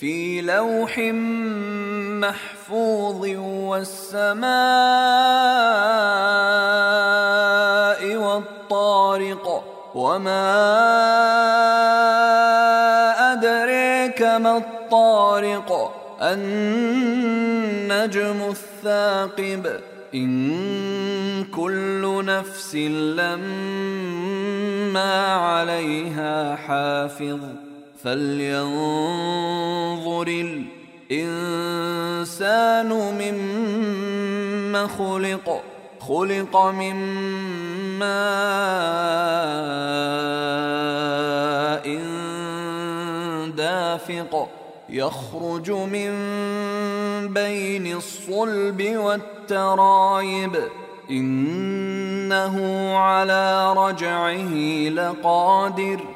في لوح محفوظ والسماء والطارق وما أدريك ما الطارق النجم الثاقب إن كل نفس لما عليها حافظ فلينظر الإنسان مما خلق خلق من ماء دافق يخرج من بين الصلب والترايب إنه على رجعه لقادر